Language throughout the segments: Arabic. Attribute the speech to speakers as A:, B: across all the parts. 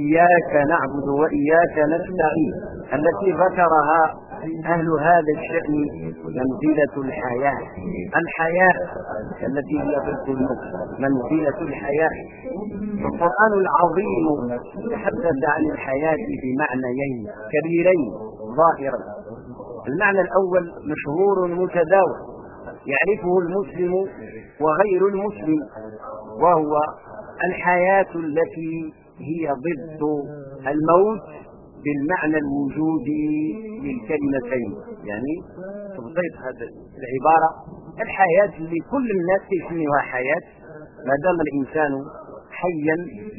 A: إياك نعبد وإياك نستعين. التي ذكرها أهل هذا الشأن منزلة الحياة. الحياة التي هي ضد الموت منزلة الحياة. القرآن العظيم تحدث عن الحياة بمعنيين كبيرين ظاهرا. المعنى الأول مشهور متداول يعرفه المسلم وغير المسلم وهو الحياة التي هي ضد الموت بالمعنى الوجودي للكلمتين يعني تبسيط هذه العبارة الحياة اللي كل الناس يسميها حياة. ما دام الإنسان حيا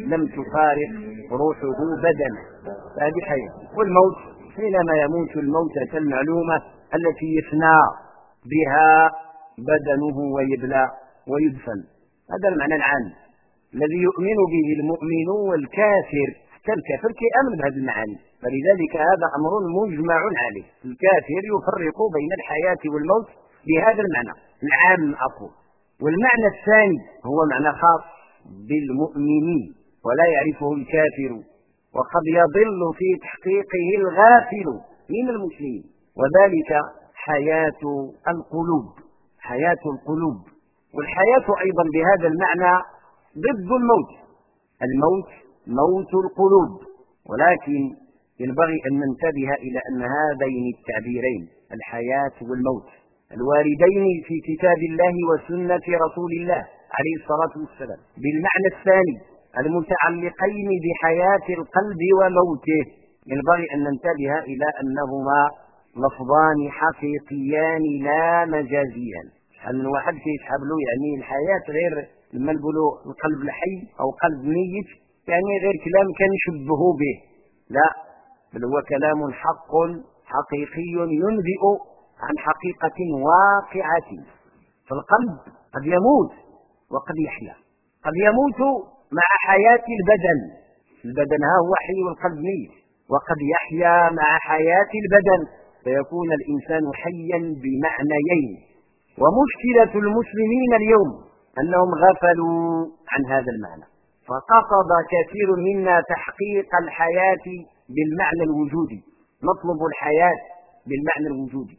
A: لم تفارق روحه بدنه هذه حياة. والموت حينما يموت الموتة المعلومة التي يفنى بها بدنه ويبلى ويدفن. هذا المعنى العام. الذي يؤمن به المؤمن والكافر. حتى الكافر كيامن بهذه المعاني. فلذلك هذا أمر مجمع عليه. الكافر يفرق بين الحياة والموت بهذا المعنى. العام أقول. والمعنى الثاني هو معنى خاص بالمؤمنين ولا يعرفه الكافر. وقد يضل في تحقيقه الغافل من المسلمين. وذلك حياة القلوب. حياة القلوب. والحياة أيضا بهذا المعنى ضد الموت. الموت موت القلوب. ولكن ينبغي أن ننتبه إلى أن هذين التعبيرين الحياة والموت الواردين في كتاب الله وسنة رسول الله عليه الصلاة والسلام بالمعنى الثاني المتعلقين بحياة القلب وموته. ينبغي أن ننتبه إلى أنهما لفظان حقيقيان لا مجازيان. شحال من واحد له يعني الحياة غير لما نقولوا القلب الحي أو قلب ميت يعني غير كلام كان يشبه به. لا بل هو كلام حق حقيقي ينبئ عن حقيقة واقعة. فالقلب قد يموت وقد يحيا. قد يموت مع حياة البدن. البدن ها هو حي والقلب ميت. وقد يحيا مع حياة البدن. فيكون الإنسان حيا بمعنيين. ومشكلة المسلمين اليوم أنهم غفلوا عن هذا المعنى. فقصد كثير منا تحقيق الحياة بالمعنى الوجودي. نطلب الحياة بالمعنى الوجودي.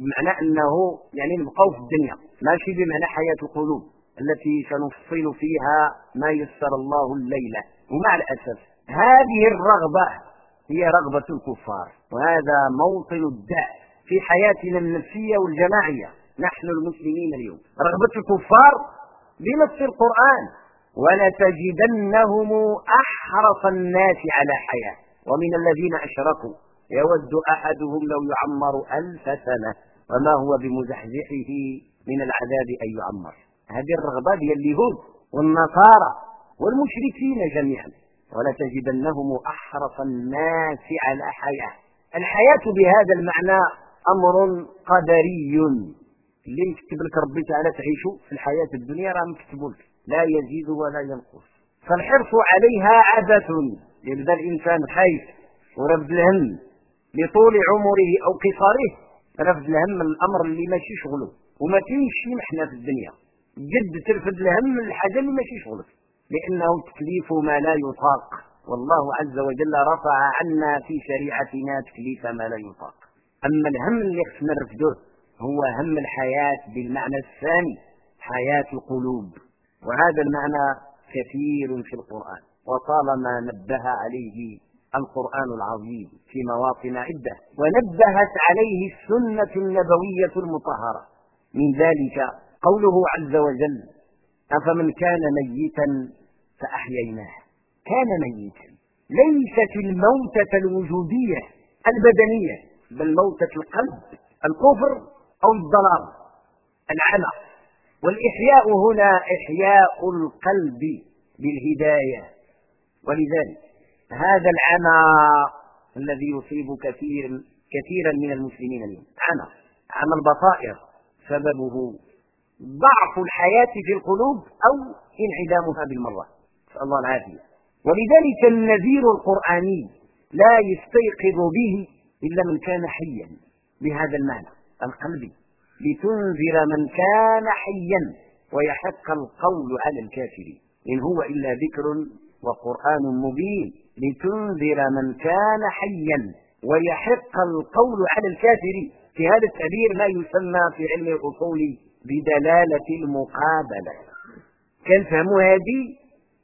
A: بمعنى أنه يعني نبقوا في الدنيا. ماشي بمعنى حياة القلوب التي سنفصل فيها ما يسر الله الليلة ومع الأسف هذه الرغبة هي رغبة الكفار. وهذا موطن الداء في حياتنا النفسية والجماعية. نحن المسلمين اليوم. رغبة الكفار بنص القرآن ولتجدنهم أحرص الناس على حياة. ومن الذين أشركوا يود أحدهم لو يعمر ألف سنة وما هو بمزحزحه من العذاب أن يعمر. هذه الرغبة هي اليهود والنصارى والمشركين جميعا. ولتجدنهم أحرص الناس على حياة. الحياة بهذا المعنى أمر قدري. اللي يكتب لك ربي تعالى تعيشوا في الحياة الدنيا راه مكتوب لك لا يزيد ولا ينقص. فالحرص عليها عبث يبدأ الإنسان خايف ورفض الهم لطول عمره أو قصاره. رفض الهم الأمر اللي ماشي شغله. وما كاينش شي محنة في الدنيا. جد ترفض الهم الحاجة اللي ماشي شغلك. لأنه تكليف ما لا يطاق. والله عز وجل رفع عنا في شريعتنا تكليف ما لا يطاق. أما الهم اللي خصنا نرفضه هو هم الحياة بالمعنى الثاني حياة القلوب. وهذا المعنى كثير في القرآن. وطالما نبه عليه القرآن العظيم في مواطن عدة. ونبهت عليه السنة النبوية المطهرة. من ذلك قوله عز وجل أفمن كان ميتا فأحييناه. كان ميتا. ليست الموتة الوجودية البدنية بل موتة القلب الكفر أو الضلال العمى. والإحياء هنا إحياء القلب بالهداية. ولذلك هذا العمى الذي يصيب كثير كثيرا من المسلمين اليوم. عمى عمى البصائر. سببه ضعف الحياة في القلوب أو انعدامها بالمرة. نسأل الله العافية. ولذلك النذير القرآني لا يستيقظ به إلا من كان حيا بهذا المعنى. القلب لتنذر من كان حيا ويحق القول على الكافر. إن هو إلا ذكر وقرآن مبين لتنذر من كان حيا ويحق القول على الكافر. في هذا التعبير ما يسمى في علم الأصول بدلالة المقابلة. كان فهموا هذه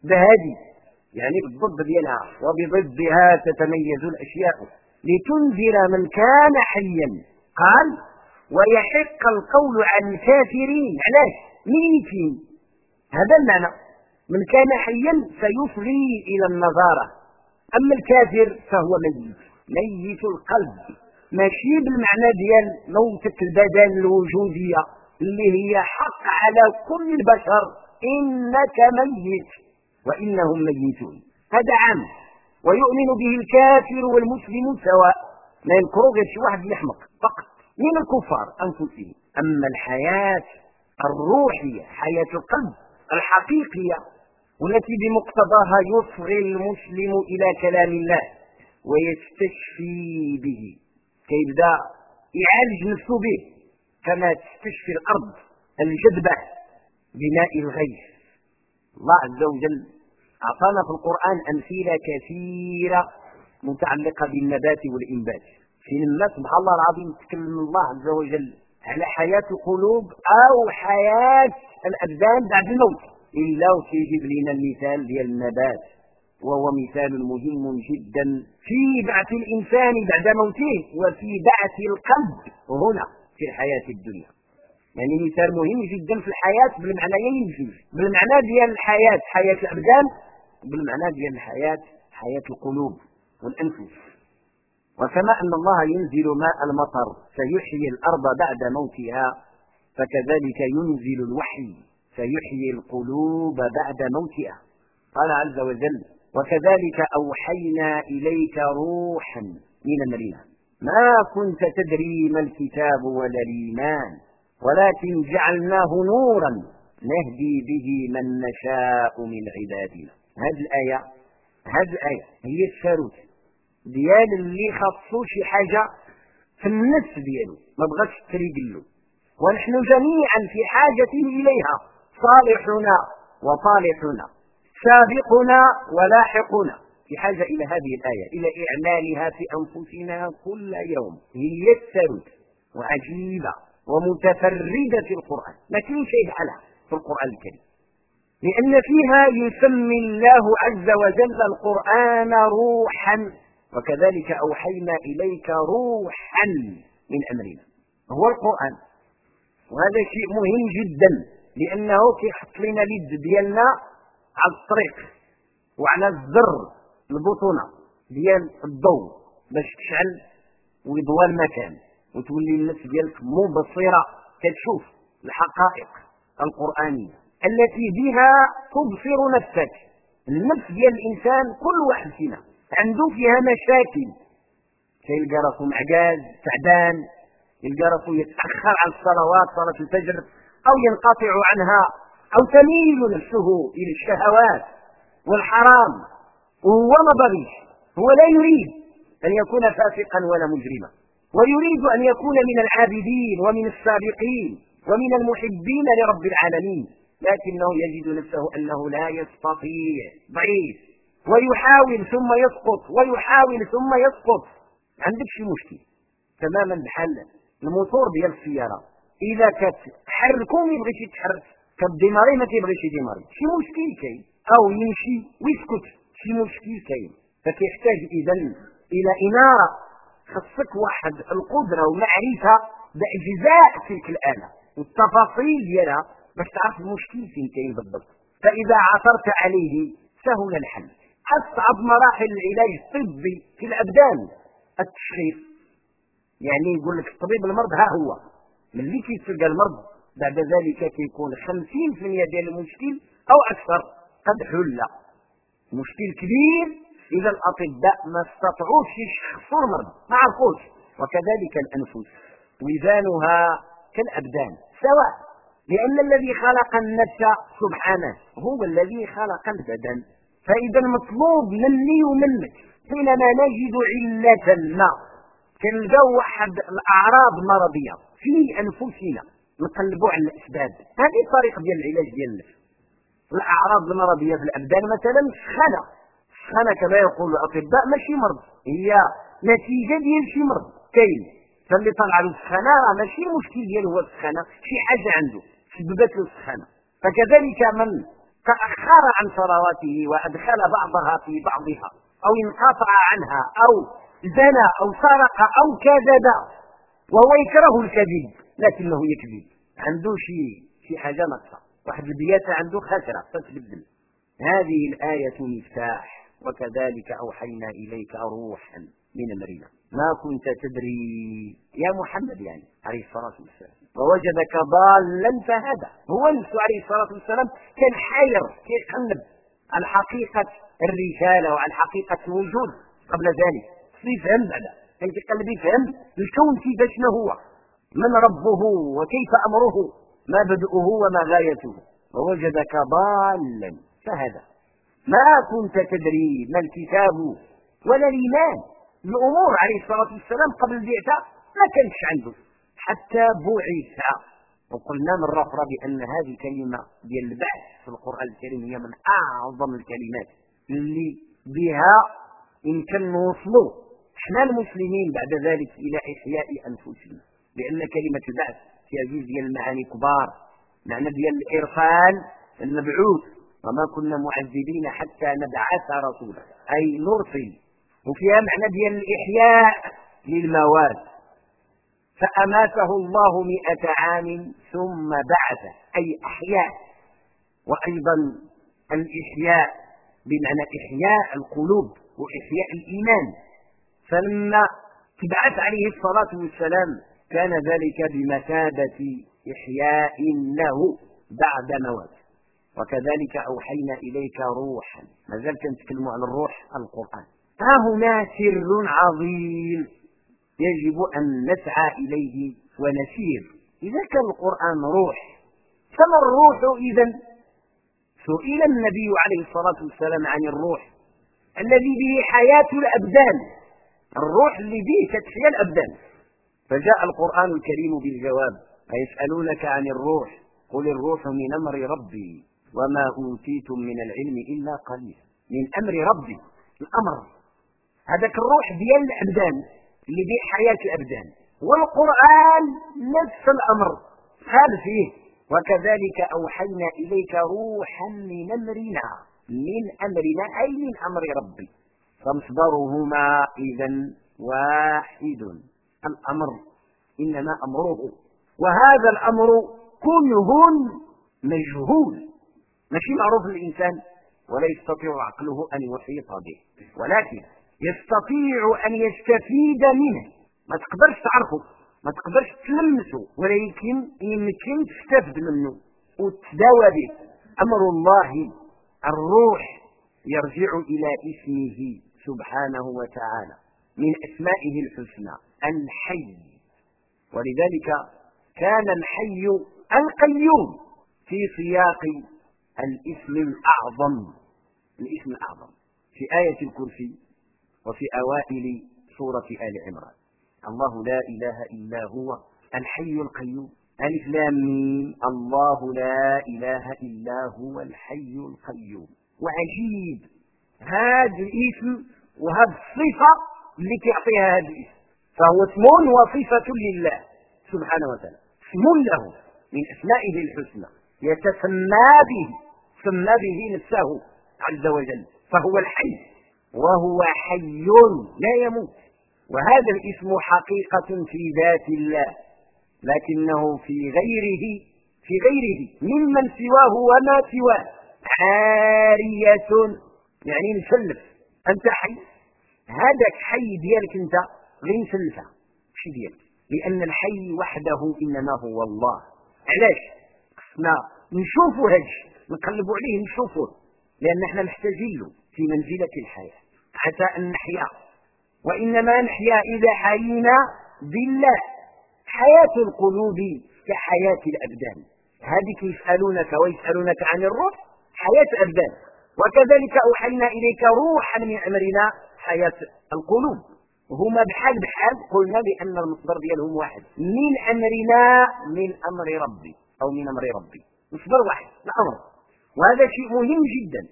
A: بهذه يعني بالضد ديالها وبضدها تتميز الأشياء. لتنذر من كان حيا قال ويحق القول عن الكافرين علاش؟ ميتين. هذا المعنى. من كان حيا سيفضي إلى النظارة. أما الكافر فهو ميت. ميت القلب. ماشي بالمعنى ديال موتة البدن الوجودية اللي هي حق على كل البشر. إنك ميت. وإنهم ميتون. هذا عام. ويؤمن به الكافر والمسلم سواء. ما ينكروا غير شي واحد يحمق. من الكفار أنفسهم. أما الحياة الروحية حياة القلب الحقيقية والتي بمقتضاها يصغي المسلم إلى كلام الله ويستشفي به كيبدأ يعالج نفسه به كما تستشفي الأرض الجذبة بماء الغيث. الله عز وجل أعطانا في القرآن أمثلة كثيرة متعلقة بالنبات والإنبات. في لما سبحان الله العظيم تكلم الله عز وجل على حياة القلوب أو حياة الأبدان بعد الموت. إلا وسيجيب لنا المثال ديال النبات وهو مثال مهم جدا في بعث الإنسان بعد موته وفي بعث القلب هنا في الحياة الدنيا. يعني مثال مهم جدا في الحياة بالمعنيين جوج بالمعنى ديال الحياة حياة الأبدان بالمعنى ديال الحياة حياة القلوب والأنفس. وكما أن الله ينزل ماء المطر فيحيي الأرض بعد موتها فكذلك ينزل الوحي فيحيي القلوب بعد موتها. قال عز وجل وكذلك أوحينا إليك روحا من أمرنا ما كنت تدري ما الكتاب ولا الإيمان ولكن جعلناه نورا نهدي به من نشاء من عبادنا. هذه الآية هذه الآية هي الشاروت ديال اللي خصو شي حاجة في النفس ديالو ما بغاش تريق له ونحن جميعا في حاجة إليها صالحنا وطالحنا سابقنا ولاحقنا. في حاجة إلى هذه الآية إلى إعمالها في أنفسنا كل يوم. هي السرد وعجيبة ومتفردة في القرآن. ما في شيء على في القرآن الكريم. لأن فيها يسمي الله عز وجل القرآن روحا. وكذلك أوحينا إليك روحا من أمرنا. هو القرآن. وهذا شيء مهم جدا لأنه كيحط لنا اليد ديالنا على الطريق وعلى الزر البطونة ديال الضوء باش تشعل ويضوى المكان وتولي النفس ديالك مبصرة كتشوف الحقائق القرآنية التي بها تبصر نفسك. النفس ديال الإنسان كل واحد فينا. عنده فيها مشاكل. كيلقى راسو معجاز تعبان يلقى راسو يتأخر على الصلوات صلاة الفجر أو ينقطع عنها أو تميل نفسه إلى الشهوات والحرام. وهو ما بغيش هو لا يريد أن يكون فاسقا ولا مجرما. ويريد أن يكون من العابدين ومن السابقين ومن المحبين لرب العالمين. لكنه يجد نفسه أنه لا يستطيع. ضعيف. ويحاول ثم يسقط ويحاول ثم يسقط. عندك شي مشكل. تماما بحال الموتور ديال السيارة. إذا كتحركو ما يبغيش يتحرك كديماري ما كيبغيش يديماري شي مشكل كاين. أو يمشي ويسكت. شي مشكل كاين. فكيحتاج اذا إلى إنارة. خصك واحد القدرة ومعرفة بأجزاء تلك الآلة والتفاصيل ديالها باش تعرف المشكل فين كاين بالضبط. فإذا عثرت عليه سهل الحل. أصعب مراحل العلاج الطبي في الأبدان. التشخيص. يعني يقول لك الطبيب المرض ها هو. ملي كيتلقى المرض بعد ذلك كيكون 50% ديال المشكل أو أكثر. قد حل. مشكل كبير. إذا الأطباء ما استطاعوش يشخصوا المرض. ما عرفوش. وكذلك الأنفس. وزانها كالأبدان. سواء. لأن الذي خلق النفس سبحانه هو الذي خلق البدن. فإذا المطلوب مني ومنك حينما نجد علة ما كنلقاو واحد الاعراض مرضية في أنفسنا نقلبوا على الأسباب. هذه الطريقة ديال العلاج ديال النفس الاعراض المرضية في الأبدان. مثلا السخانه السخانه كما يقول الأطباء ماشي مرض هي نتيجة ديال شي مرض كاين. فاللي طلع له السخانه راه ماشي مشكل ديالو هو السخانه شي حاجة عنده سببت له السخانه فكذلك من تاخر عن صلواته وأدخل بعضها في بعضها أو انقطع عنها أو زنى أو سرق أو كذب وهو يكره الكذب لكنه يكذب. عنده شي شي حاجة ناقصة. واحد البياسه عنده خسرة فتبدل هذه الآية مفتاح وكذلك أوحينا إليك روحا من امرنا ما كنت تدري. يا محمد يعني عليه الصلاة والسلام. ووجدك ضالا فهدى هو نفسه عليه الصلاة والسلام كان حير كيقلب عن حقيقه الرساله وعن حقيقه الوجود. قبل ذلك يفهم بعد كان كيقلب يفهم الكون كيفاش ما هو. من ربه وكيف أمره؟ ما بدؤه وما غايته. ووجدك ضالا فهدى ما كنت تدري ما الكتاب ولا الإيمان. الأمور عليه الصلاة والسلام قبل البعثه ما كانش عنده. حتى بعث وقلنا مرة أخرى بأن هذه الكلمة ديال البعث في القرآن الكريم هي من أعظم الكلمات اللي بها يمكن نوصلوا إحنا المسلمين بعد ذلك إلى إحياء أنفسنا. لأن كلمة البعث فيها جزء ديال المعاني كبار. معنى ديال الإرسال المبعوث. وما كنا معذبين حتى نبعث رسولا. أي نرسل. وفيها معنى ديال الإحياء للمواد فأماته الله مئة عام ثم بعث أي أحياء. وأيضا الإحياء بمعنى إحياء القلوب وإحياء الإيمان. فلما تبعث عليه الصلاة والسلام كان ذلك بمثابة إحياء له بعد موت وكذلك أوحينا إليك روحا. ما زال نتكلم عن الروح القرآن. ها هنا سر عظيم يجب أن نسعى إليه ونسير. إذا كان القرآن روح فما الروح إذا سئل النبي عليه الصلاة والسلام عن الروح الذي به حياة الأبدان. الروح اللي به تتحيا الأبدان. فجاء القرآن الكريم بالجواب فيسألونك عن الروح؟ قل الروح من أمر ربي وما أوتيتم من العلم إلا قليلا من أمر ربي الأمر. هذاك الروح ديال الأبدان اللي به حياة الأبدان. والقرآن نفس الأمر قال فيه. وكذلك أوحينا إليك روحا من أمرنا من أمرنا أي من أمر ربي. فمصدرهما إذا واحد. الأمر إنما أمره. وهذا الأمر كله مجهول. ماشي معروف للإنسان ولا يستطيع عقله أن يحيط به. ولكن يستطيع أن يستفيد منه. ما تقدرش تعرفه ما تقدرش تلمسه ولكن يمكن تستفد منه وتداوى به. أمر الله الروح يرجع إلى اسمه سبحانه وتعالى من أسمائه الحسنى الحي. ولذلك كان الحي القيوم في سياق الاسم الأعظم الاسم الأعظم في آية الكرسي. وفي أوائل سورة آل عمران. الله لا إله إلا هو الحي القيوم. ألف لام الله لا إله إلا هو الحي القيوم. وعجيب. هذا الاسم وهذه الصفة اللي كيعطيها هذا الاسم. فهو اسم وصفة لله سبحانه وتعالى. اسم له من أسمائه الحسنى. يتسمى به. سمى به نفسه عز وجل. فهو الحي. وهو حي لا يموت. وهذا الاسم حقيقة في ذات الله لكنه في غيره في غيره ممن سواه وما سواه. عارية يعني مسلف أنت حي. هذاك حي ديالك أنت غير مسلفة شي ديالك. لأن الحي وحده إنما هو الله. علاش؟ خصنا نشوفوا هذا نقلبوا عليه نشوفوه. لأن إحنا محتاجين له في منزلة الحياة. حتى أن نحيا وإنما نحيا إذا حيينا بالله حياة القلوب كحياة الأبدان. هذه يسألونك ويسألونك عن الروح حياة الأبدان. وكذلك أوحينا إليك روحا من أمرنا حياة القلوب. هما بحال بحال قلنا بأن المصدر ديالهم واحد. من أمرنا من أمر ربي أو من أمر ربي. مصدر واحد الأمر. وهذا شيء مهم جدا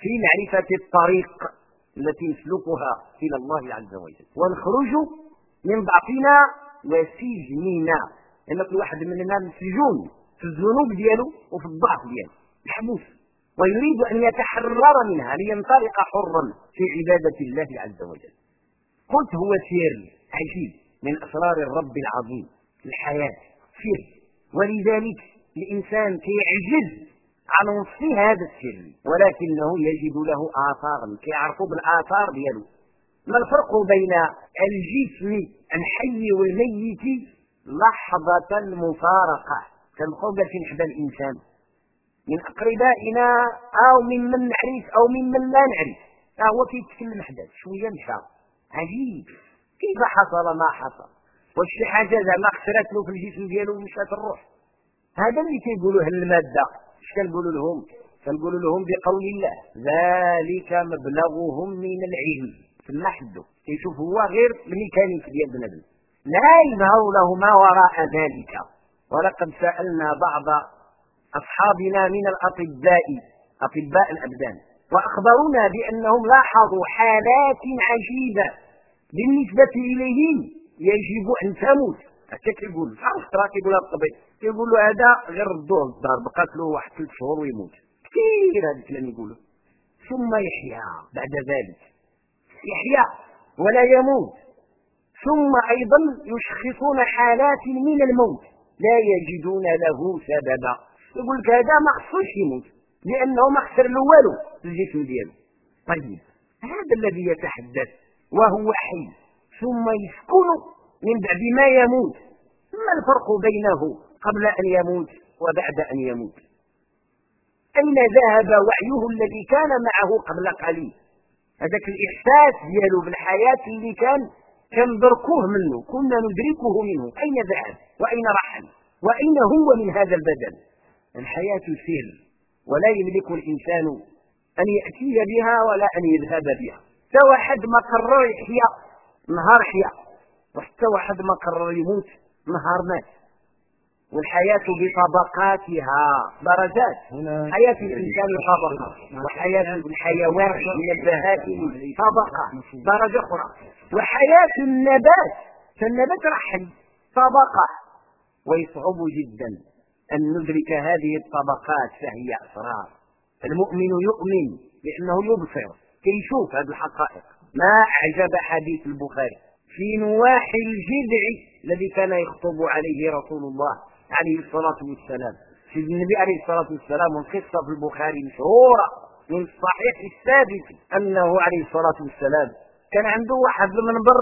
A: في معرفة الطريق. التي نسلكها إلى الله عز وجل. ونخرج من ضعفنا وسجننا. لأن كل واحد مننا مسجون في الذنوب ديالو وفي الضعف ديالو. محبوس. ويريد أن يتحرر منها لينطلق حرا في عبادة الله عز وجل. قلت هو سير عجيب من أسرار الرب العظيم. الحياة سر. ولذلك الإنسان كيعجز عن وصف هذا السر ولكنه يجد له آثارا كيعرفوا بالآثار ديالو. ما الفرق بين الجسم الحي والميت؟ لحظة المفارقة. كنبقاو جالسين حدا الإنسان. من أقربائنا أو ممن نعرف أو ممن لا نعرف. هو كيتكلم حدا شوية مشى عجيب. كيف حصل ما حصل؟ واش شي حاجة زعما خسرت له في الجسم ديالو ومشات الروح؟ هذا اللي كيقولوه المادة. اش كنقولوا لهم كنقولوا لهم بقول الله ذلك مبلغهم من العلم. في النحد كيشوف هو غير الميكانيك ديال بنادم لا يظهر له ما وراء ذلك. ولقد سألنا بعض أصحابنا من الأطباء أطباء الأبدان وأخبرونا بأنهم لاحظوا حالات عجيبة. بالنسبة إليهم يجب أن تموت. حتى كيقول عرف ترى كيقول الطبيب. كيقول له هذا غير ردوه للدار بقات له واحد ثلاث شهور ويموت. كثير هذا الكلام يقوله. ثم يحيا بعد ذلك. يحيا ولا يموت. ثم أيضا يشخصون حالات من الموت. لا يجدون له سببا. يقول لك هذا ما خصوش يموت. لأنه ما خسر له والو الجسم ديالو. طيب هذا الذي يتحدث وهو حي ثم يسكن من بعد ما يموت. ما الفرق بينه قبل أن يموت وبعد أن يموت؟ أين ذهب وعيه الذي كان معه قبل قليل؟ هذاك الإحساس ديالو بالحياة اللي كان كندركوه منه كنا ندركه منه. أين ذهب؟ وأين رحل وأين هو من هذا البدن؟ الحياة سر ولا يملك الإنسان أن يأتي بها ولا أن يذهب بها. سوى حد ما قرر يحيا نهار حيا وحتى واحد ما قرر يموت نهار مات والحياة بطبقاتها درجات. حياة الإنسان طبقة. وحياة الحيوان من البهائم طبقة. درجة أخرى. وحياة النبات. فالنبات رحل طبقة. ويصعب جدا أن ندرك هذه الطبقات فهي أسرار. المؤمن يؤمن لأنه يبصر. كيشوف هذه الحقائق. ما أعجب حديث البخاري. في نواحي الجذع الذي كان يخطب عليه رسول الله عليه الصلاة والسلام. في النبي عليه الصلاة والسلام والقصة في البخاري مشهورة من الصحيح الثابت أنه عليه الصلاة والسلام كان عنده واحد المنبر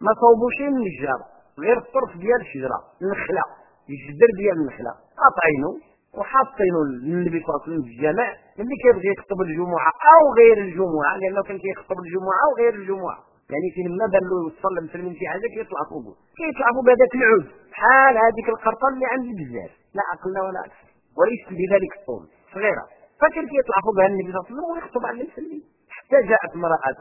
A: ما صوبوش من الجار غير الطرف ديال الشجرة النخلة الجدر ديال النخلة. قاطعينه وحاطينه النبي صلى الله عليه وسلم في الجامع ملي كيبغي يخطب الجمعة أو غير الجمعة لأنه كان كيخطب الجمعة أو غير الجمعة. يعني فين ما بان له يوصل المسلمين في حاجة كيطلع فوقه كيطلع فوق هذاك العود. بحال هذيك القرطه اللي عندي بزاف. لا عقلنا ولا أكثر. وليس بذلك الطول. صغيرة. فكان كيطلع فوقها النبي صلى الله عليه وسلم ويخطب على المسلمين حتى جاءت امرأة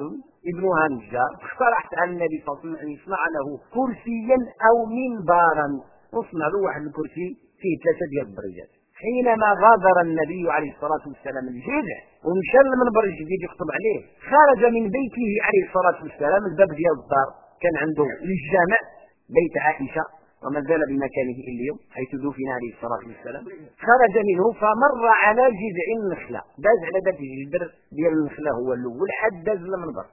A: ابنها نجار اقترحت على النبي صلى الله عليه وسلم أن يصنع له كرسيا أو منبرا. وصنع له واحد الكرسي فيه ثلاثة ديال الدرجات. حينما غادر النبي عليه الصلاة والسلام الجذع ومشى للمنبر الجديد يخطب عليه خرج من بيته عليه الصلاة والسلام الباب ديال الدار كان عنده للجامع بيت عائشة وما زال بمكانه اليوم حيث دفن عليه الصلاة والسلام. خرج منه فمر على جذع النخلة. داز على ذاك الجدر ديال النخلة هو الأول حد داز المنبر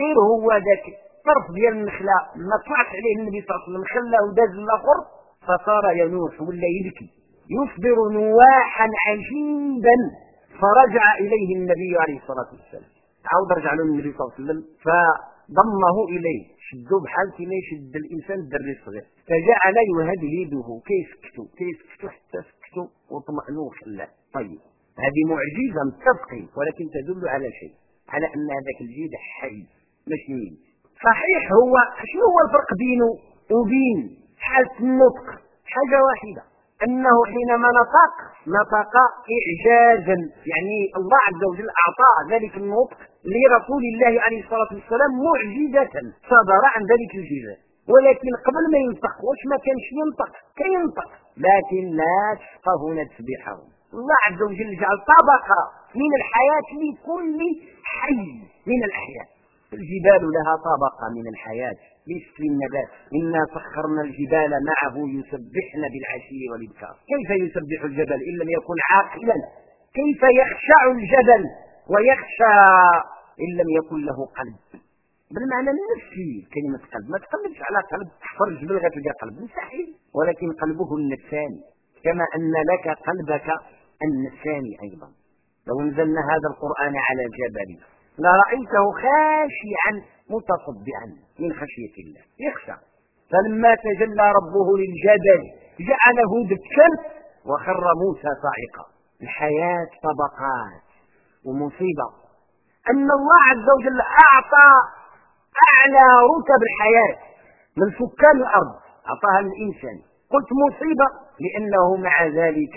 A: غير هو ذاك الطرف ديال النخلة ما طلعت عليه النبي صلى الله عليه وسلم خلاه وداز الآخر فصار ينوح ولا يبكي. يصدر نواحا عجيبا فرجع إليه النبي عليه الصلاة والسلام. عاود رجع له النبي صلى الله عليه وسلم. فضمه إليه. شدوا بحال كما يشد الإنسان الدري الصغير. فجعل يهدهده كيسكتوا كيسكتوا حتى سكتوا واطمأنوا وخلاه. طيب. هذه معجزة متفقين ولكن تدل على شيء. على أن هذاك الجيد حي ماشي مين. صحيح هو. شنو هو الفرق بينه وبين حالة النطق؟ حاجة واحدة. أنه حينما نطق نطق إعجازا. يعني الله عز وجل أعطى ذلك النطق لرسول الله عليه الصلاة والسلام معجزة. صدر عن ذلك الجزاء. ولكن قبل ما ينطق واش ما كانش ينطق؟ كينطق لكن لا تفقهون تسبيحهم. الله عز وجل جعل طبقة من الحياة لكل حي من الأحياء. الجبال لها طبقة من الحياة مثل النبات إنا سخرنا الجبال معه يسبحن بالعشي والإبكار. كيف يسبح الجبل إن لم يكن عاقلا؟ كيف يخشع الجبل ويخشى إن لم يكن له قلب؟ بالمعنى النفسي كلمة قلب. ما تقلبش على قلب تحفر الجبل. غتلقى قلب مستحيل ولكن قلبه النفساني. كما أن لك قلبك النفساني أيضا. لو نزلنا هذا القرآن على جبل لرأيته خاشعا متصدعا من خشية الله. يخشى. فلما تجلى ربه للجبل جعله دكا وخر موسى صاعقا. الحياة طبقات ومصيبة. أن الله عز وجل أعطى أعلى رتب الحياة من سكان الأرض. أعطاها للإنسان. قلت مصيبة لأنه مع ذلك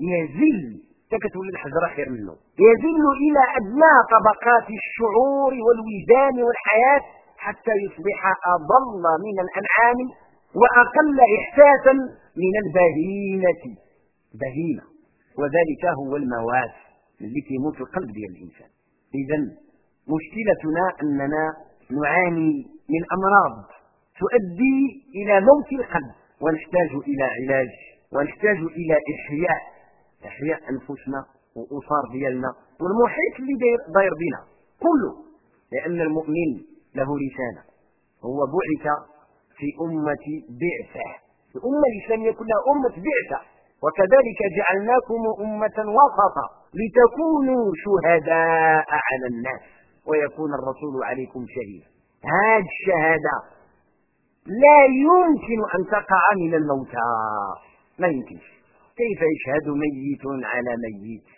A: يزل تكتب للحجر خير منه. يزل إلى أدنى طبقات الشعور والوجدان والحياة حتى يصبح أضل من الأنعام وأقل إحساسا من البهيمة. بهيمة. وذلك هو الموات اللي كيموت القلب ديال الإنسان. إذا مشكلتنا أننا نعاني من أمراض تؤدي إلى موت القلب ونحتاج إلى علاج ونحتاج إلى إحياء إحياء أنفسنا وأسار ديالنا والمحيط اللي داير داير بنا كله لأن المؤمن له رسالة هو بعث في أمة بعثة. الأمة الإسلامية كلها أمة بعثة. وكذلك جعلناكم أمة وسطا لتكونوا شهداء على الناس ويكون الرسول عليكم شهيدا. هذه الشهادة لا يمكن أن تقع من الموتى. ما يمكنش. كيف يشهد ميت على ميت؟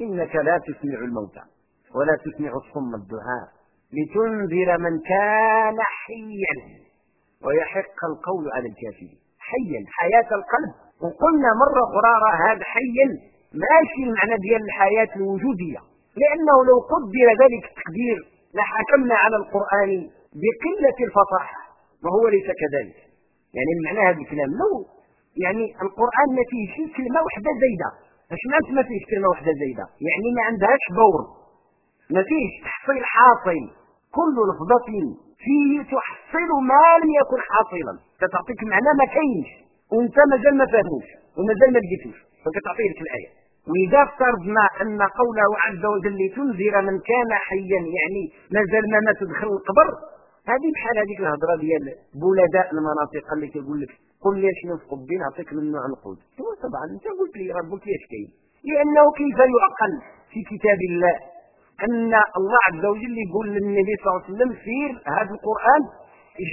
A: إنك لا تسمع الموتى ولا تسمع الصم الدعاء لتنذر من كان حيا ويحق القول على الكافرين. حيا حياة القلب. وقلنا مرة أخرى هذا حيا. ماشي المعنى ديال الحياة الوجودية. لأنه لو قدر ذلك التقدير لحكمنا على القرآن بقلة الفصاحة. وهو ليس كذلك. يعني المعنى هذا الكلام لو يعني القرآن ما فيه شي كلمة واحدة زايدة. اش معنات ما فيش كلمة واحدة زايدة؟ يعني ما عندهاش دور. ما فيش تحصيل حاصل. كل لفظة فيه تحصل ما لم يكن حاصلا. كتعطيك معنى ما كاينش وانت مازال ما فهموش ومازال ما لقيتوش. فكتعطيه لك الآية. وإذا افترضنا أن قوله عز وجل لتنذر من كان حيا يعني مازال ما مات دخل القبر هذه بحال هذيك الهضرة ديال بلداء المناطق اللي كيقول لك قل لي شنو في قبي نعطيك من نوع القود طبعا أنت قلت لي ربك إيش كاين لأنه كيف يعقل في كتاب الله؟ أن الله عز وجل يقول للنبي صلى الله عليه وسلم سير هذا القرآن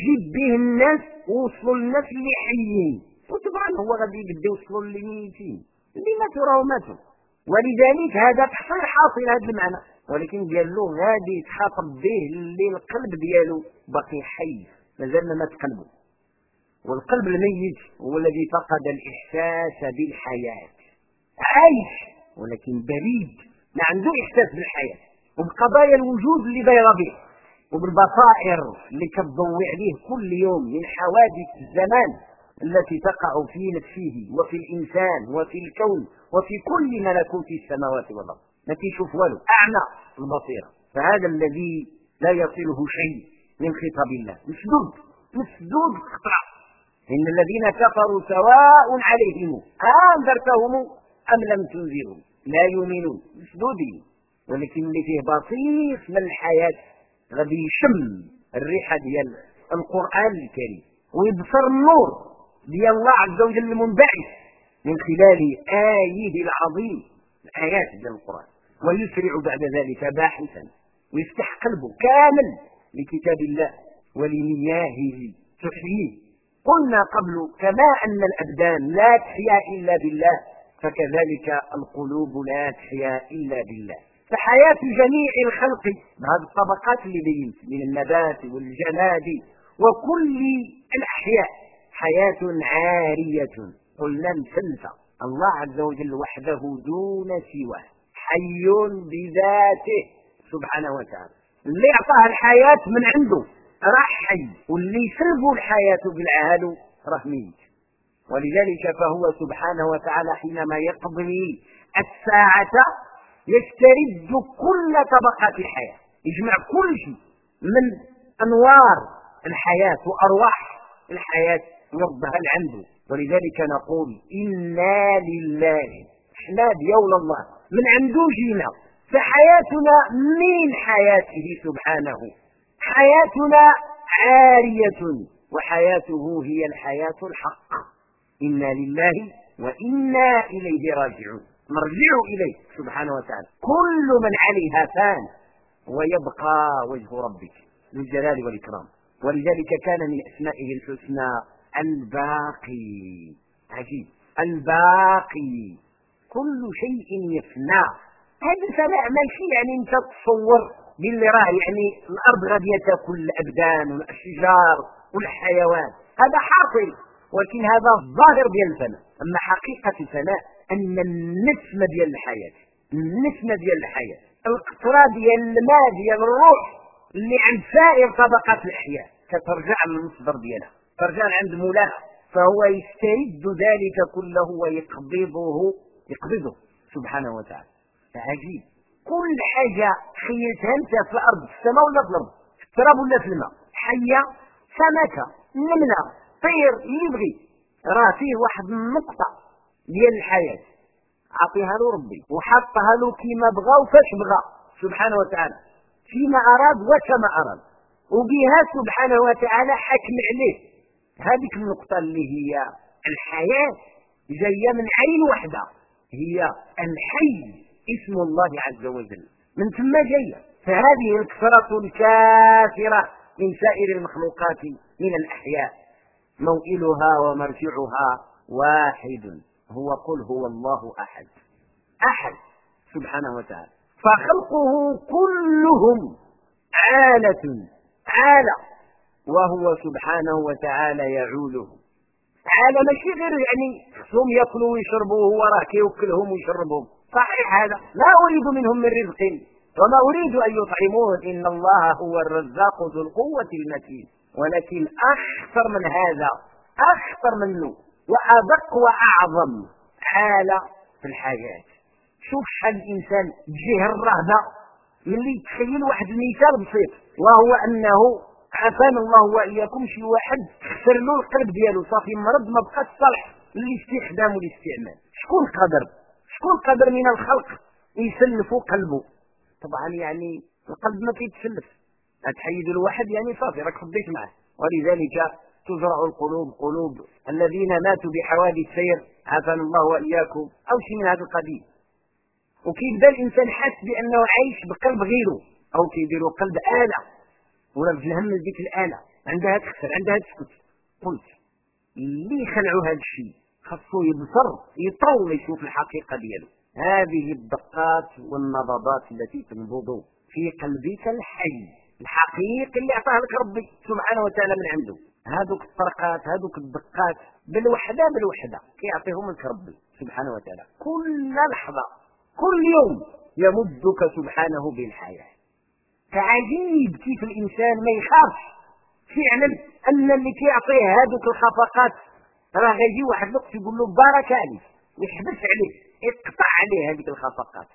A: جيب به الناس ووصلوا الناس اللي حيين. وطبعا هو غادي يبدا يوصلوا اللي ميتين. اللي ماتوا راهو ماتوا. ولذلك هذا تحصيل حاصل هذا المعنى. ولكن قال له غادي يتخاطب به اللي القلب ديالو باقي حي مازال ما مات قلبه. والقلب الميت هو الذي فقد الإحساس بالحياة. عايش ولكن بريد ما عنده إحساس بالحياة. وبقضايا الوجود اللي دايره به وبالبصائر اللي كتضوي عليه كل يوم من حوادث الزمان التي تقع في نفسه وفي الإنسان وفي الكون وفي كل ملكوت السماوات والأرض. ما كيشوف والو أعمى البصيرة. فهذا الذي لا يصله شيء من خطاب الله. مسدود مسدود قطع إن الذين كفروا سواء عليهم انذرتهم أم لم تنذرهم. لا يؤمنون. مسدودين ولكن اللي فيه بسيط من الحياة غادي يشم الريحه ديال القرآن الكريم ويبصر النور ديال الله عز وجل المنبعث من خلال آية العظيم الآيات ديال القرآن. ويسرع بعد ذلك باحثا. ويفتح قلبه كامل لكتاب الله ولمياهه تحييه. قلنا قبل كما أن الأبدان لا تحيا إلا بالله فكذلك القلوب لا تحيا إلا بالله. فحياة جميع الخلق بهذه الطبقات اللي من النبات والجماد وكل الأحياء حياة عارية. قلنا مثلثة الله عز وجل وحده دون سواه حي بذاته سبحانه وتعالى. اللي أعطاه الحياة من عنده راه حي واللي يسلبه الحياة بالعهد راه ميت ولذلك فهو سبحانه وتعالى حينما يقضي الساعة يسترد كل طبقات الحياة يجمع كل شيء من أنوار الحياة وأرواح الحياة يردها عنده ولذلك نقول إنا لله إحنا ديول الله. من عنده جينا فحياتنا من حياته سبحانه. حياتنا عارية وحياته هي الحياة الحق. إنا لله وإنا إليه راجعون. نرجع إليه سبحانه وتعالى. كل من عليها فان ويبقى وجه ربك. ذو الجلال والإكرام. ولذلك كان من أسمائه الحسنى الباقي. عجيب. الباقي. كل شيء يفنى. هذا الفناء ماشي يعني انت تصور باللي راه يعني الأرض غادي تاكل الابدان والأشجار والحيوان. هذا حاصل ولكن هذا الظاهر ديال الفناء. أما حقيقة الفناء أن النسمة ديال الحياة النسمة ديال الحياة القطرة ديال الماء ديال الروح اللي عند سائر طبقات الأحياء كترجع للمصدر ديالها ترجع عند مولاها. فهو يسترد ذلك كله ويقبضه يقبضه سبحانه وتعالى. عجيب كل حاجة خيلتها أنت في الأرض في السماء ولا في الأرض؟ في التراب ولا في الماء؟ حية سمكة نملة طير اللي يبغي. راه فيه واحد النقطة ديال الحياة. عطيها له ربي وحطها له كيما بغى وفاش بغى سبحانه وتعالى. فيما أراد وكما أراد. وبها سبحانه وتعالى حكم عليه. هذيك النقطة اللي هي الحياة جاية من عين واحدة هي الحي. اسم الله عز وجل. من ثم جاية فهذه الكثرة الكافرة من سائر المخلوقات من الأحياء. موئلها ومرجعها واحد. هو قل هو الله أحد. أحد. سبحانه وتعالى. فخلقه كلهم عالة. عالة وهو سبحانه وتعالى يعوله عالة ماشي غير يعني هم ياكلوا ويشربوا هو راه كيوكلهم ويشربهم. صحيح هذا. لا أريد منهم من رزق. وما أريد أن يطعمون. إن الله هو الرزاق ذو القوة المتين. ولكن أخطر من هذا أخطر منه وأدق وأعظم حالة في الحياة. شوف شحال الإنسان تجيه الرهبة ملي تخيل واحد المثال بسيط. وهو أنه عافانا الله وإياكم شي واحد خسر له القلب ديالو. صافي مرض ما بقاش صالح للاستخدام والاستعمال. شكون قادر شكون قادر من الخلق يسلفوا قلبه. طبعا يعني القلب ما كيتسلف تحيد الواحد يعني صافي راك فضيت معه ولذلك تزرع القلوب قلوب الذين ماتوا بحوادث سير. عافانا الله وإياكم. أو شيء من هذا القبيل. وكيبدأ الإنسان حاس بأنه عايش بقلب غيره. أو كيديروا قلب آلة. ولا الهم ديك الآلة. عندها تخسر عندها تسكت. قلت اللي خلعوا هذا الشيء؟ خاصو يبصر يطول يشوف الحقيقة ديالو. هذه الدقات والنبضات التي تنبض في قلبك الحي الحقيقي اللي اعطاه لك ربي سبحانه وتعالى من عنده. هذوك الطرقات هذوك الدقات بالوحدة بالوحدة كيعطيهم لك ربي سبحانه وتعالى. كل لحظة كل يوم يمدك سبحانه بالحياة. فعجيب كيف الإنسان ما يخافش. فعلا أن اللي كيعطيه هذوك الخفقات راه غيجي واحد الوقت يقول له بارك عليك يحبس عليه يقطع عليه هذيك الخفقات.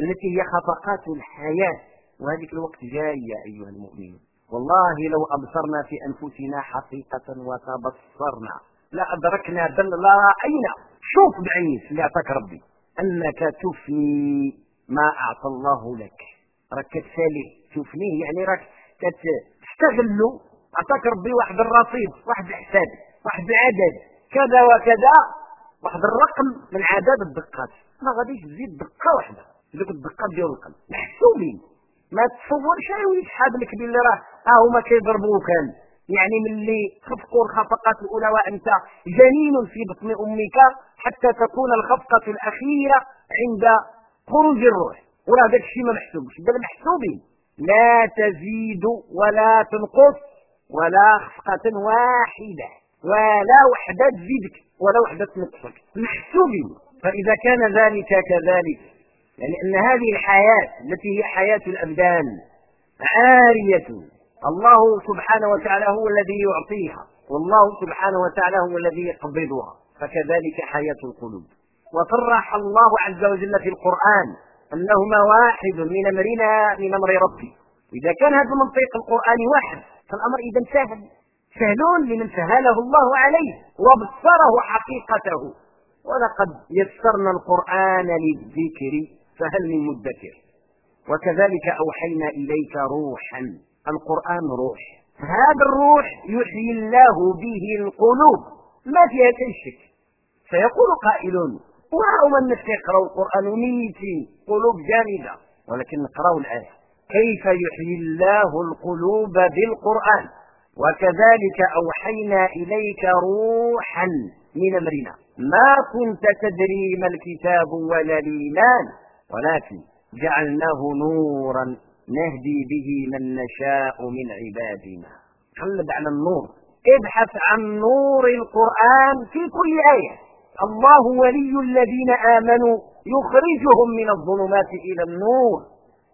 A: التي هي خفقات الحياة وهذيك الوقت جاي يا أيها المؤمنون. والله لو أبصرنا في أنفسنا حقيقة وتبصرنا لادركنا بل لا رأينا. شوف بعينيك اللي أعطاك ربي. أنك تفني ما أعطى الله لك. راك كتسالي تفنيه يعني راك كتستغل أعطاك ربي واحد الرصيد واحد الحساب واحد العدد. كذا وكذا. واحد الرقم من عدد الدقات. ما غاديش تزيد دقة واحدة. ذوك الدقات ديال القلب محسوبين. ما تصورش عاود شحال لك باللي راه ها هما كيضربوه كان يعني ملي خفقوا الخفقات الأولى وأنت جنين في بطن أمك حتى تكون الخفقة الأخيرة عند خروج الروح. وراه داك الشيء ما محسوبش. بل محسوبين. لا تزيد ولا تنقص ولا خفقة واحدة. ولا وحده تزيدك ولا وحده تنقصك محسوبين. فإذا كان ذلك كذلك. يعني إن هذه الحياة التي هي حياة الأبدان عارية الله سبحانه وتعالى هو الذي يعطيها. والله سبحانه وتعالى هو الذي يقبضها. فكذلك حياة القلوب. وصرح الله عز وجل في القرآن أنهما واحد من أمرنا من أمر ربي. إذا كان هذا المنطق القرآن واحد فالأمر إذا سهل. سهل لمن سهله الله عليه وبصره حقيقته. ولقد يسرنا القرآن للذكر فهل من مدكر؟ وكذلك أوحينا إليك روحا. القرآن روح. هذا الروح يحيي الله به القلوب. ما فيها أي شك سيقول قائلون وهم الناس يقرأوا القرآن؟ ميتين قلوب جامدة. ولكن نقرأوا الآية. كيف يحيي الله القلوب بالقرآن؟ وكذلك أوحينا إليك روحا من أمرنا. ما كنت تدري ما الكتاب ولا الإيمان ولكن جعلناه نورا نهدي به من نشاء من عبادنا. قلب على النور. ابحث عن نور القرآن في كل آية. الله ولي الذين آمنوا يخرجهم من الظلمات إلى النور.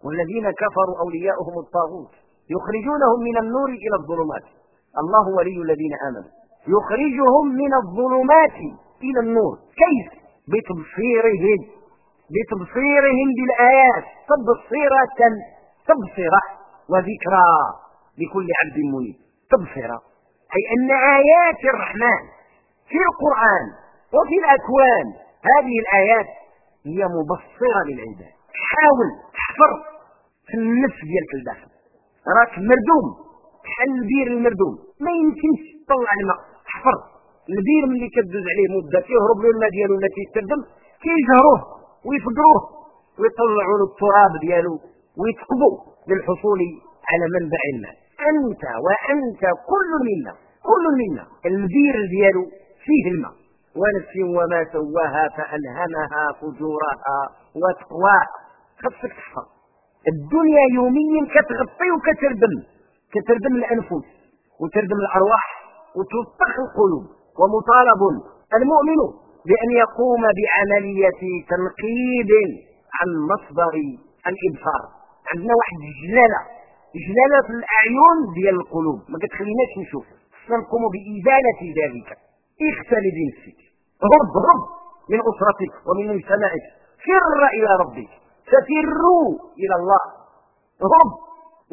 A: والذين كفروا أولياؤهم الطاغوت. يخرجونهم من النور إلى الظلمات. الله ولي الذين آمنوا. يخرجهم من الظلمات إلى النور. كيف؟ بتبصيرهم. بتبصيرهم بالآيات. تبصيرة. تبصرة وذكرى لكل عبد منيب. تبصرة. أي أن آيات الرحمن في القرآن وفي الأكوان هذه الآيات هي مبصرة للعباد. حاول تحفر في النفس ديالك الداخل راك مردوم. بحال البير المردوم. ما يمكنش تطلع الماء. حفر البير ملي كدوز عليه مدة كيهرب له الماء ديالو التي كيستخدم كيجهروه ويفقروه. ويطلعوا له التراب ديالو ويتقبوا للحصول على منبع الماء. أنت وأنت كل منا كل منا. البير ديالو فيه الماء. ونفس وما سواها فألهمها فجورها وتقواها. خصك تحفظ الدنيا يوميا كتغطي وكتردم. كتردم الأنفس وتردم الأرواح وتلطخ القلوب. ومطالب المؤمن بأن يقوم بعملية تنقيب عن مصدر الإبصار. عندنا واحد الجلاله جلالة في الأعين ديال القلوب. ما كتخليناش نشوف. نقوم بإزالة ذلك. اختل بنفسك. رب رب من أسرتك ومن مجتمعك فر إلى ربك ففروا إلى الله. رب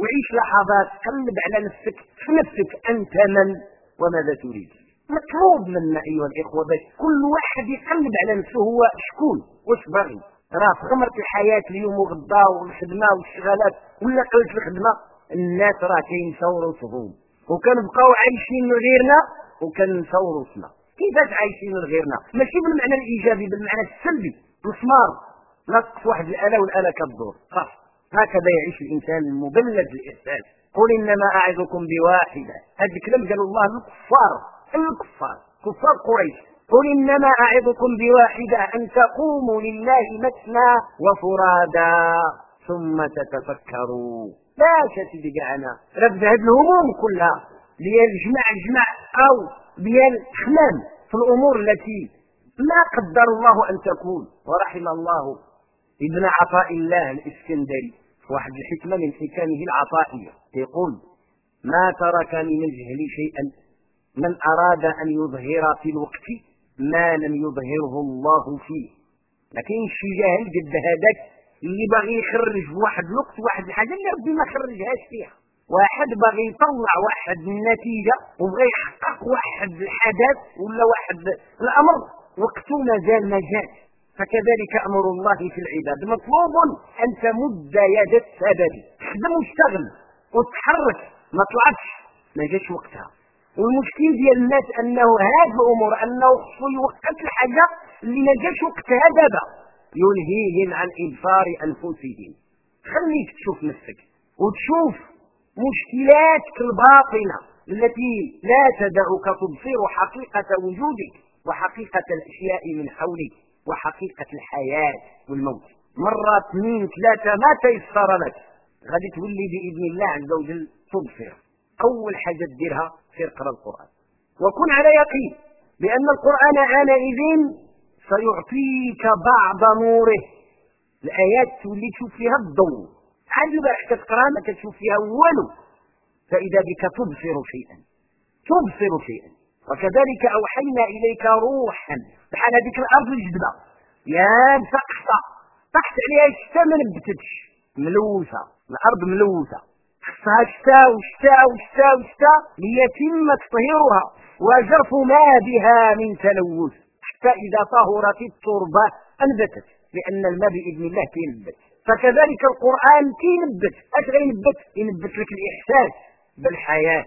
A: وعيش لحظات. قلب على نفسك. في نفسك أنت من وماذا تريد. مطلوب منا أيها الإخوة باش كل واحد يقلب على نفسه. هو شكون؟ واش باغي؟ راه في غمرة الحياة اليوم وغدا والخدمة والشغالات ولا قلت الخدمة؟ الناس راه كينساو روسهم وكنبقاو عايشين من غيرنا وكنساو روسنا كيفاش عايشين من غيرنا؟ ماشي بالمعنى الإيجابي بالمعنى السلبي. مسمار. نقص واحد الآلة والآلة كالدور. صح. هكذا يعيش الإنسان المبلد الاحساس قل إنما أعظكم بواحدة. هذا الكلام قال الله للكفار الكفار. كفار قريش. قل إنما أعظكم بواحدة أن تقوموا لله مثنى وفرادا ثم تتفكروا. لا شتي بقعنا رد هذه الهموم كلها. ديال جمع جمع أو ديال خمام في الأمور التي ما قدر الله أن تكون. ورحم الله. ابن عطاء الله الإسكندري واحد الحكمة من حكمه العطائية يقول ما ترك من الجهل شيئا من أراد أن يظهر في الوقت ما لم يظهره الله فيه. لكن شي جاهل قد هذاك اللي باغي يخرج واحد الوقت واحد الحاجة اللي ربي ما خرجهاش فيها. واحد باغي يطلع واحد النتيجة وبغى يحقق واحد الحدث ولا واحد الأمر وقته مازال ما جاش. فكذلك أمر الله في العباد. مطلوب أن تمد يد السبب. تخدم واشتغل وتحرك. ما طلعتش. ما جاش وقتها. والمشكل ديال الناس أنه هذه الأمور أنه خصو يوقف الحاجة اللي ما جاش وقتها دابا. يلهيهم عن ابصار أنفسهم. خليك تشوف نفسك. وتشوف مشكلاتك الباطنة التي لا تدعك تبصر حقيقة وجودك وحقيقة الأشياء من حولك. وحقيقة الحياة والموت. مرة اثنين ثلاثة ما تيسر لك. غادي تولي بإذن الله عز وجل تبصر. أول حاجة ديرها سير اقرأ القرآن. وكن على يقين بأن القرآن آنئذ سيعطيك بعض نوره. الآيات تولي تشوف فيها الضوء. عاد البارح كتقرا ما كتشوف فيها والو. فإذا بك تبصر شيئا. تبصر شيئا. وكذلك أوحينا إليك روحا بحال هذيك الأرض الجدبة يا تحت تحت عليها الشتاء ما نبتتش. ملوثة. الأرض ملوثة. خصها شتاء وشتاء وشتاء وشتاء ليتم تطهيرها وجرف ما بها من تلوث. حتى إذا طهرت التربة أنبتت. لأن الماء بإذن الله كينبت. فكذلك القرآن كينبت. أش غينبت؟ ينبت لك الإحساس بالحياة.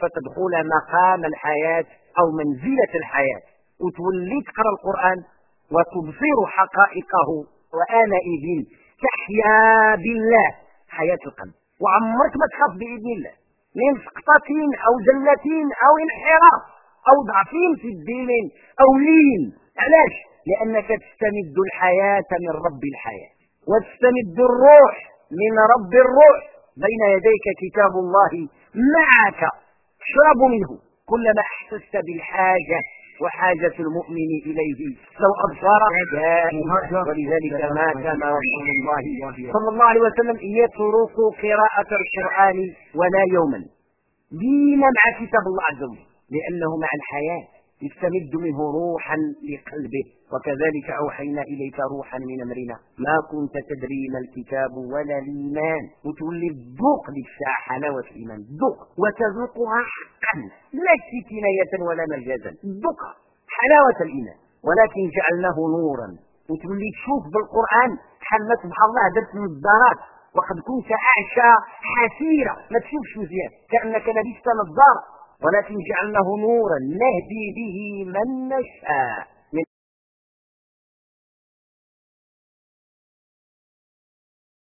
A: فتدخل مقام الحياة أو منزلة الحياة. وتولي تقرا القرآن وتبصر حقائقه وآنئذ تحيا بالله حياة القلب. وعمرك ما تخاف بإذن الله. من سقطة أو زلة أو انحراف أو ضعف في الدين أو لين. علاش؟ لأنك تستمد الحياة من رب الحياة. وتستمد الروح من رب الروح. بين يديك كتاب الله. معك. تشرب منه. كلما احسست بالحاجة وحاجة المؤمن إليه. لو أبصر ولذلك ما كان رسول الله صلى الله عليه وسلم يترك قراءة القرآن ولا يوما. ديما مع كتاب الله عز وجل. لأنه مع الحياة. يستمد منه روحا لقلبه. وكذلك أوحينا إليك روحا من أمرنا. ما كنت تدري ما الكتاب ولا الإيمان. وتولي الذوق للساعة حلاوة الإيمان. ذوق. وتذوقها حقا. لا كناية ولا مجازا. ذوق. حلاوة الإيمان. ولكن جعلناه نورا. وتولي تشوف بالقرآن. بحال سبحان الله درت نظارات وقد كنت أعشى حسيرة. ما تشوفش مزيان. كأنك لبست نظارة. ولكن جعلناه نورا نهدي به من نشاء.